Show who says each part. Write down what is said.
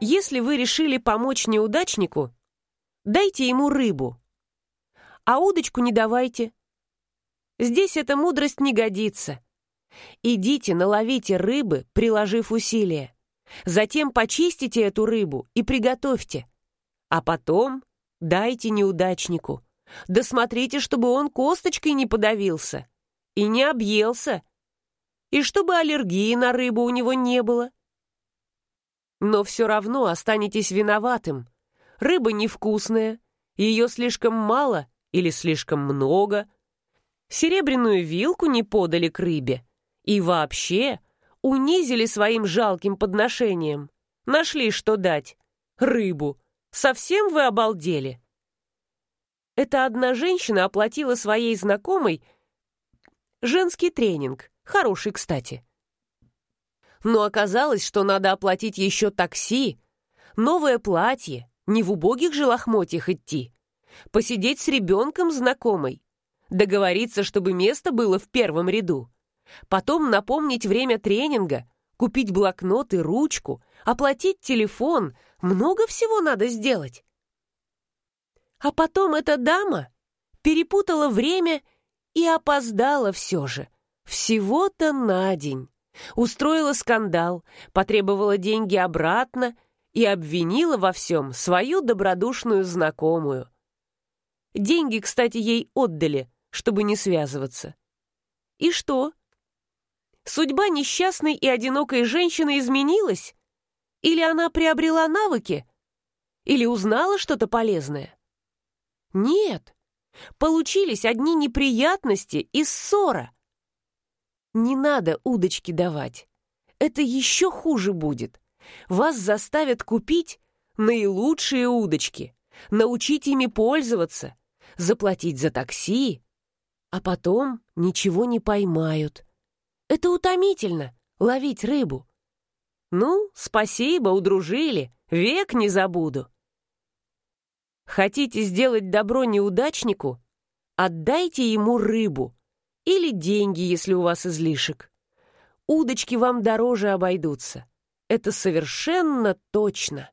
Speaker 1: Если вы решили помочь неудачнику, дайте ему рыбу, а удочку не давайте. Здесь эта мудрость не годится. Идите, наловите рыбы, приложив усилия. Затем почистите эту рыбу и приготовьте. А потом дайте неудачнику. Да смотрите, чтобы он косточкой не подавился и не объелся, и чтобы аллергии на рыбу у него не было. Но все равно останетесь виноватым. Рыба невкусная, ее слишком мало или слишком много. Серебряную вилку не подали к рыбе. И вообще унизили своим жалким подношением. Нашли, что дать. Рыбу. Совсем вы обалдели? Эта одна женщина оплатила своей знакомой женский тренинг. Хороший, кстати. Но оказалось, что надо оплатить еще такси, новое платье, не в убогих же лохмотьях идти, посидеть с ребенком знакомой, договориться, чтобы место было в первом ряду, потом напомнить время тренинга, купить блокнот и ручку, оплатить телефон, много всего надо сделать. А потом эта дама перепутала время и опоздала все же, всего-то на день устроила скандал, потребовала деньги обратно и обвинила во всем свою добродушную знакомую. Деньги, кстати, ей отдали, чтобы не связываться. И что? Судьба несчастной и одинокой женщины изменилась? Или она приобрела навыки? Или узнала что-то полезное? Нет, получились одни неприятности и ссора — не надо удочки давать. Это еще хуже будет. Вас заставят купить наилучшие удочки, научить ими пользоваться, заплатить за такси, а потом ничего не поймают. Это утомительно — ловить рыбу. Ну, спасибо, удружили, век не забуду. Хотите сделать добро неудачнику? Отдайте ему рыбу — или деньги, если у вас излишек. Удочки вам дороже обойдутся. Это совершенно точно.